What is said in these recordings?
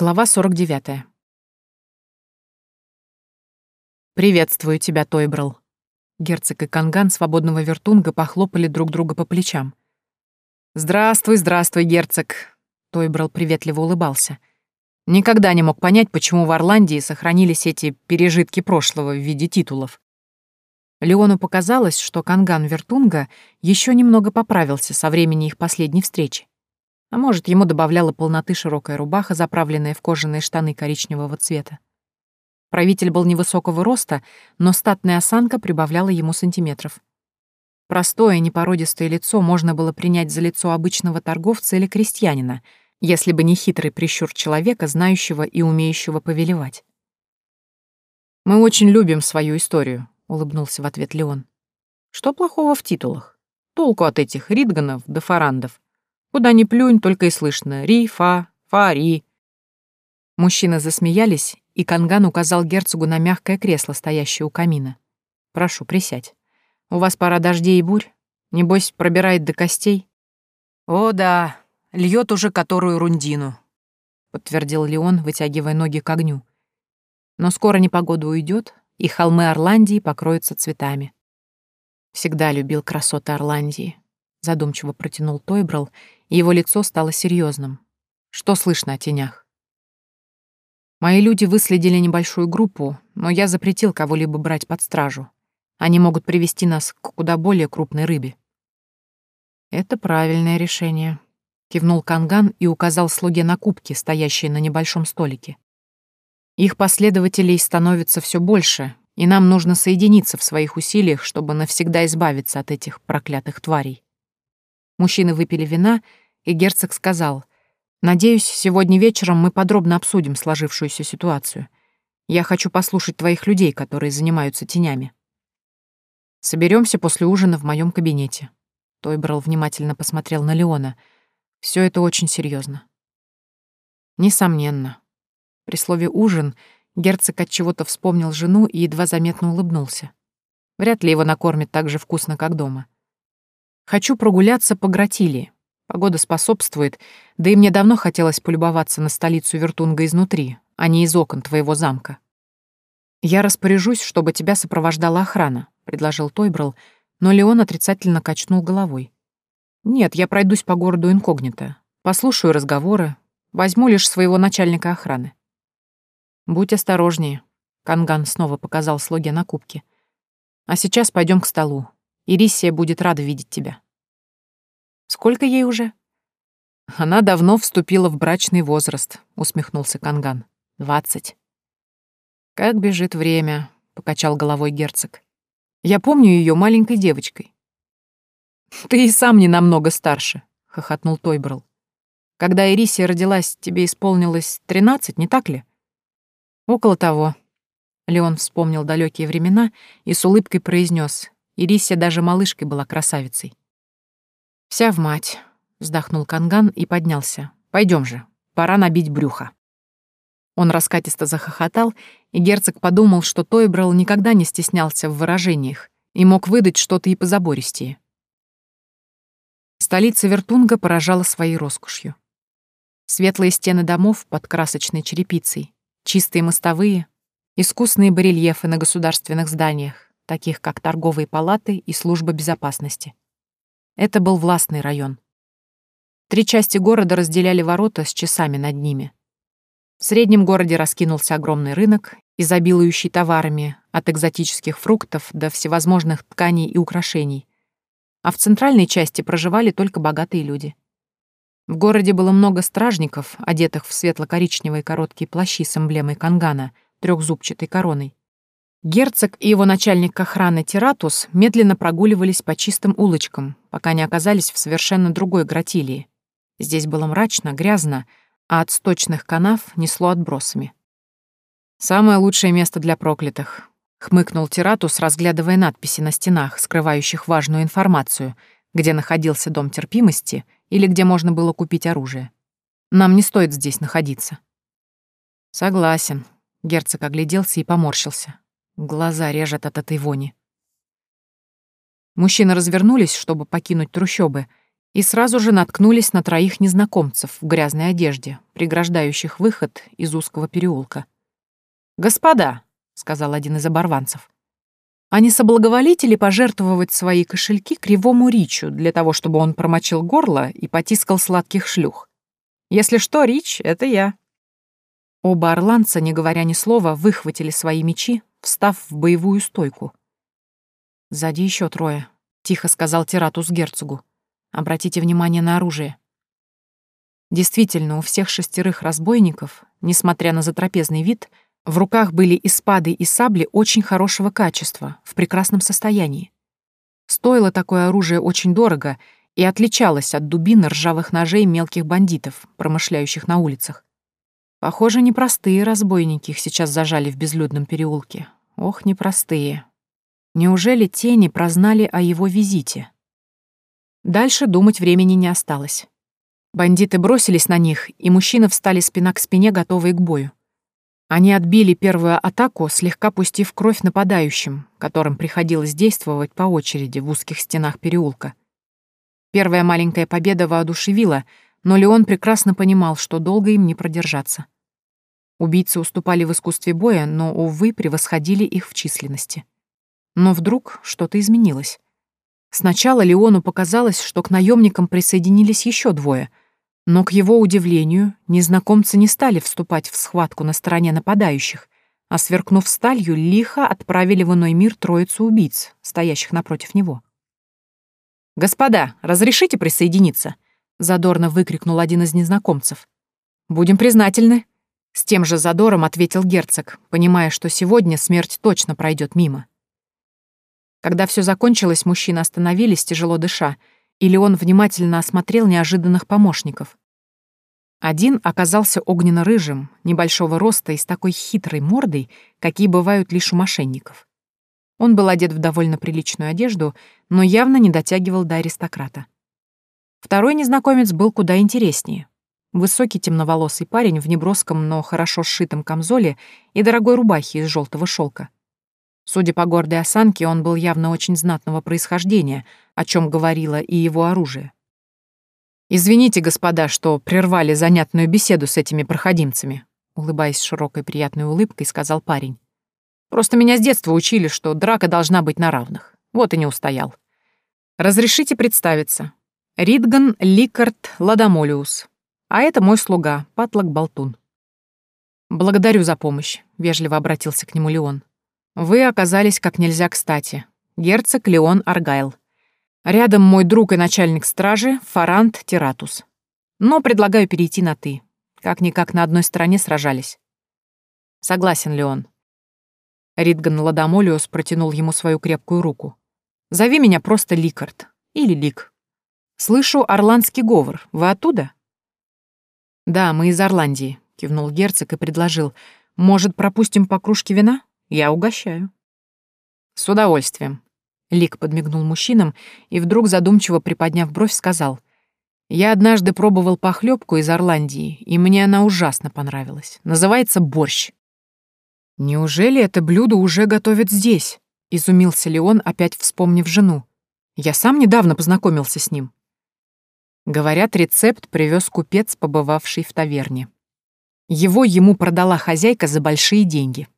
Глава 49. «Приветствую тебя, Тойбрал». Герцог и Канган свободного вертунга похлопали друг друга по плечам. «Здравствуй, здравствуй, герцог!» Тойбрал приветливо улыбался. Никогда не мог понять, почему в Орландии сохранились эти пережитки прошлого в виде титулов. Леону показалось, что Канган Вертунга еще немного поправился со времени их последней встречи. А может, ему добавляла полноты широкая рубаха, заправленная в кожаные штаны коричневого цвета. Правитель был невысокого роста, но статная осанка прибавляла ему сантиметров. Простое, непородистое лицо можно было принять за лицо обычного торговца или крестьянина, если бы не хитрый прищур человека, знающего и умеющего повелевать. «Мы очень любим свою историю», — улыбнулся в ответ Леон. «Что плохого в титулах? Толку от этих ридганов да фарандов? Куда ни плюнь, только и слышно «ри», «фа», «фа», «ри». Мужчины засмеялись, и Канган указал герцогу на мягкое кресло, стоящее у камина. «Прошу, присядь. У вас пора дождей и бурь. Небось, пробирает до костей?» «О, да, льет уже которую рундину», — подтвердил Леон, вытягивая ноги к огню. «Но скоро непогода уйдет, и холмы Орландии покроются цветами». Всегда любил красоты Орландии. Задумчиво протянул Тойбрал, его лицо стало серьезным. Что слышно о тенях? Мои люди выследили небольшую группу, но я запретил кого-либо брать под стражу. Они могут привести нас к куда более крупной рыбе. Это правильное решение, кивнул Канган и указал слуге на кубки, стоящие на небольшом столике. Их последователей становится все больше, и нам нужно соединиться в своих усилиях, чтобы навсегда избавиться от этих проклятых тварей. Мужчины выпили вина, и герцог сказал, «Надеюсь, сегодня вечером мы подробно обсудим сложившуюся ситуацию. Я хочу послушать твоих людей, которые занимаются тенями. Соберемся после ужина в моем кабинете». Тойбрал внимательно посмотрел на Леона. Все это очень серьезно. Несомненно. При слове «ужин» герцог от чего-то вспомнил жену и едва заметно улыбнулся. Вряд ли его накормят так же вкусно, как дома. Хочу прогуляться по Гратилии. Погода способствует, да и мне давно хотелось полюбоваться на столицу Вертунга изнутри, а не из окон твоего замка. «Я распоряжусь, чтобы тебя сопровождала охрана», — предложил Тойбрал, но Леон отрицательно качнул головой. «Нет, я пройдусь по городу инкогнито, послушаю разговоры, возьму лишь своего начальника охраны». «Будь осторожнее», — Канган снова показал слуге на кубке. «А сейчас пойдем к столу. Ирисия будет рада видеть тебя. Сколько ей уже? Она давно вступила в брачный возраст, усмехнулся Канган. Двадцать. Как бежит время, покачал головой герцог. Я помню ее маленькой девочкой. Ты и сам не намного старше, хохотнул Тойбрал. Когда Ирисия родилась, тебе исполнилось тринадцать, не так ли? Около того. Леон вспомнил далекие времена и с улыбкой произнес: Ирисия даже малышкой была красавицей. «Вся в мать», — вздохнул Канган и поднялся. Пойдем же, пора набить брюхо». Он раскатисто захохотал, и герцог подумал, что Тойбрал никогда не стеснялся в выражениях и мог выдать что-то и позабористее. Столица Вертунга поражала своей роскошью. Светлые стены домов под красочной черепицей, чистые мостовые, искусные барельефы на государственных зданиях, таких как торговые палаты и служба безопасности. Это был властный район. Три части города разделяли ворота с часами над ними. В среднем городе раскинулся огромный рынок, изобилующий товарами, от экзотических фруктов до всевозможных тканей и украшений. А в центральной части проживали только богатые люди. В городе было много стражников, одетых в светло-коричневые короткие плащи с эмблемой кангана, трехзубчатой короной. Герцог и его начальник охраны Тиратус медленно прогуливались по чистым улочкам, пока не оказались в совершенно другой гратилии. Здесь было мрачно, грязно, а от сточных канав несло отбросами. «Самое лучшее место для проклятых», — хмыкнул Тиратус, разглядывая надписи на стенах, скрывающих важную информацию, где находился дом терпимости или где можно было купить оружие. «Нам не стоит здесь находиться». «Согласен», — герцог огляделся и поморщился. Глаза режет от этой вони. Мужчины развернулись, чтобы покинуть трущобы, и сразу же наткнулись на троих незнакомцев в грязной одежде, преграждающих выход из узкого переулка. «Господа», — сказал один из оборванцев, — «а не соблаговолите ли пожертвовать свои кошельки кривому Ричу для того, чтобы он промочил горло и потискал сладких шлюх? Если что, Рич — это я». Оба орланца, не говоря ни слова, выхватили свои мечи, встав в боевую стойку. «Сзади еще трое», — тихо сказал Тиратус герцогу. «Обратите внимание на оружие». Действительно, у всех шестерых разбойников, несмотря на затрапезный вид, в руках были и спады, и сабли очень хорошего качества, в прекрасном состоянии. Стоило такое оружие очень дорого и отличалось от дубин ржавых ножей мелких бандитов, промышляющих на улицах. Похоже, непростые разбойники их сейчас зажали в безлюдном переулке. Ох, непростые. Неужели тени прознали о его визите? Дальше думать времени не осталось. Бандиты бросились на них, и мужчины встали спина к спине, готовые к бою. Они отбили первую атаку, слегка пустив кровь нападающим, которым приходилось действовать по очереди в узких стенах переулка. Первая маленькая победа воодушевила — но Леон прекрасно понимал, что долго им не продержаться. Убийцы уступали в искусстве боя, но, увы, превосходили их в численности. Но вдруг что-то изменилось. Сначала Леону показалось, что к наемникам присоединились еще двое, но, к его удивлению, незнакомцы не стали вступать в схватку на стороне нападающих, а, сверкнув сталью, лихо отправили в иной мир троицу убийц, стоящих напротив него. «Господа, разрешите присоединиться?» Задорно выкрикнул один из незнакомцев. Будем признательны. С тем же задором ответил герцог, понимая, что сегодня смерть точно пройдет мимо. Когда все закончилось, мужчины остановились, тяжело дыша, и Леон внимательно осмотрел неожиданных помощников. Один оказался огненно-рыжим, небольшого роста и с такой хитрой мордой, какие бывают лишь у мошенников. Он был одет в довольно приличную одежду, но явно не дотягивал до аристократа. Второй незнакомец был куда интереснее. Высокий темноволосый парень в неброском, но хорошо сшитом камзоле и дорогой рубахе из желтого шелка. Судя по гордой осанке, он был явно очень знатного происхождения, о чем говорило и его оружие. «Извините, господа, что прервали занятную беседу с этими проходимцами», улыбаясь широкой приятной улыбкой, сказал парень. «Просто меня с детства учили, что драка должна быть на равных. Вот и не устоял. Разрешите представиться. Ридган Ликард Ладомолиус. А это мой слуга, Патлок Болтун. «Благодарю за помощь», — вежливо обратился к нему Леон. «Вы оказались как нельзя кстати. Герцог Леон Аргайл. Рядом мой друг и начальник стражи Фарант Тиратус. Но предлагаю перейти на «ты». Как-никак на одной стороне сражались». «Согласен, Леон». Ридган Ладомолиус протянул ему свою крепкую руку. «Зови меня просто Ликард. Или Лик. «Слышу орландский говор. Вы оттуда?» «Да, мы из Орландии», — кивнул герцог и предложил. «Может, пропустим по кружке вина? Я угощаю». «С удовольствием», — Лик подмигнул мужчинам и вдруг задумчиво приподняв бровь сказал. «Я однажды пробовал похлебку из Орландии, и мне она ужасно понравилась. Называется борщ». «Неужели это блюдо уже готовят здесь?» — изумился Леон, опять вспомнив жену. «Я сам недавно познакомился с ним». Говорят, рецепт привез купец, побывавший в таверне. Его ему продала хозяйка за большие деньги.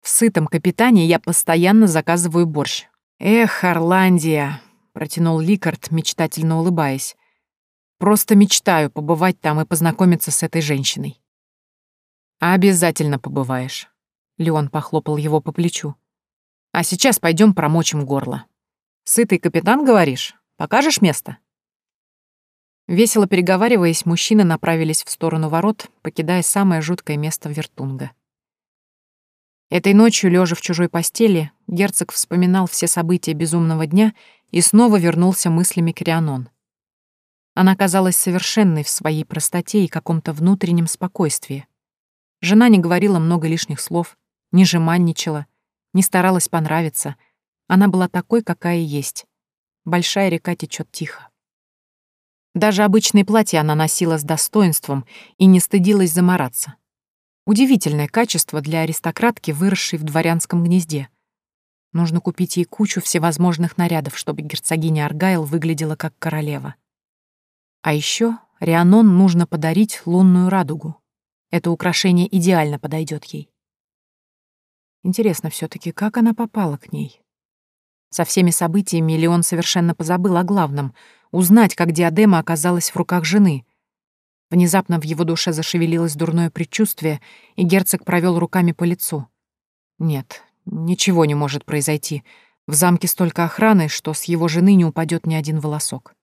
В сытом капитане я постоянно заказываю борщ. «Эх, Орландия!» — протянул Ликард, мечтательно улыбаясь. «Просто мечтаю побывать там и познакомиться с этой женщиной». «Обязательно побываешь», — Леон похлопал его по плечу. «А сейчас пойдем промочим горло. Сытый капитан, говоришь? Покажешь место?» Весело переговариваясь, мужчины направились в сторону ворот, покидая самое жуткое место Вертунга. Этой ночью, лежа в чужой постели, герцог вспоминал все события безумного дня и снова вернулся мыслями к Рианон. Она казалась совершенной в своей простоте и каком-то внутреннем спокойствии. Жена не говорила много лишних слов, не жеманничала, не старалась понравиться. Она была такой, какая есть. Большая река течет тихо. Даже обычные платья она носила с достоинством и не стыдилась замораться. Удивительное качество для аристократки, выросшей в дворянском гнезде. Нужно купить ей кучу всевозможных нарядов, чтобы герцогиня Аргайл выглядела как королева. А еще Рианон нужно подарить лунную радугу. Это украшение идеально подойдет ей. Интересно все таки как она попала к ней? Со всеми событиями Леон совершенно позабыл о главном — узнать, как диадема оказалась в руках жены. Внезапно в его душе зашевелилось дурное предчувствие, и герцог провел руками по лицу. Нет, ничего не может произойти. В замке столько охраны, что с его жены не упадет ни один волосок.